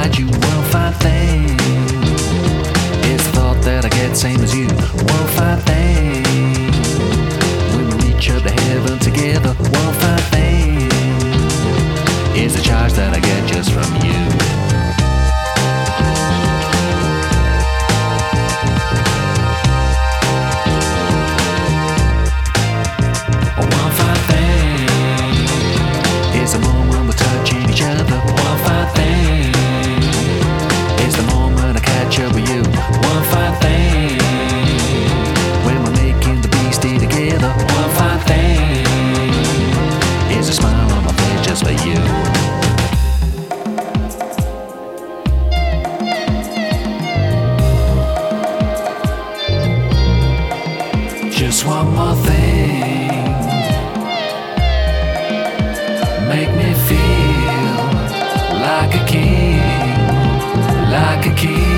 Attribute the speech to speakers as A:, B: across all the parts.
A: inside you, one fine thing. It's thought that I get, same as you, one fine thing. When we reach up to heaven together, one fine thing. It's the charge that I get just from you. Just one more thing. Make me feel like a king, like a king.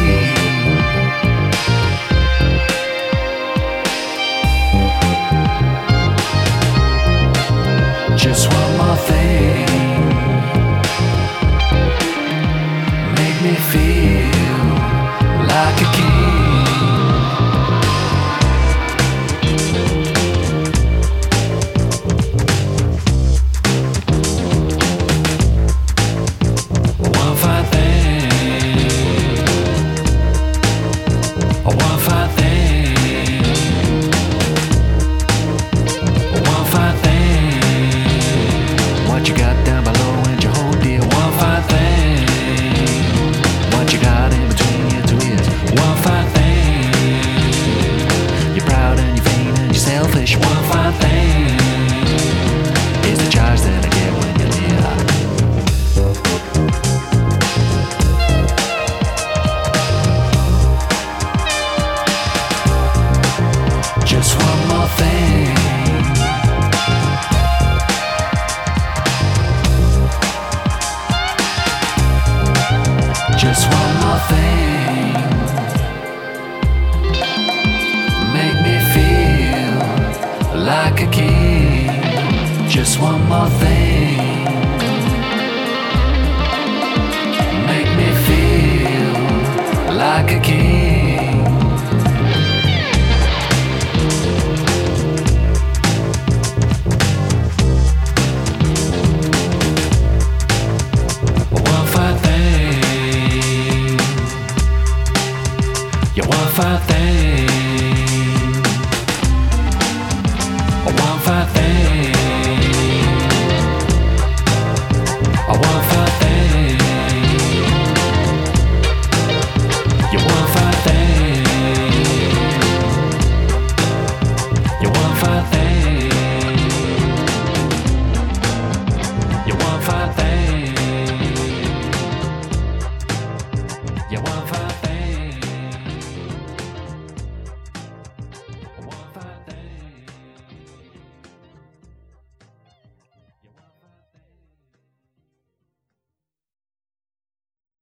A: Selfish. One fine thing. Is the charge that I get when you're near. Just one more thing. Just one more thing. like a key. Just one more thing. Make me feel like a king. One fine thing. You're one fine thing.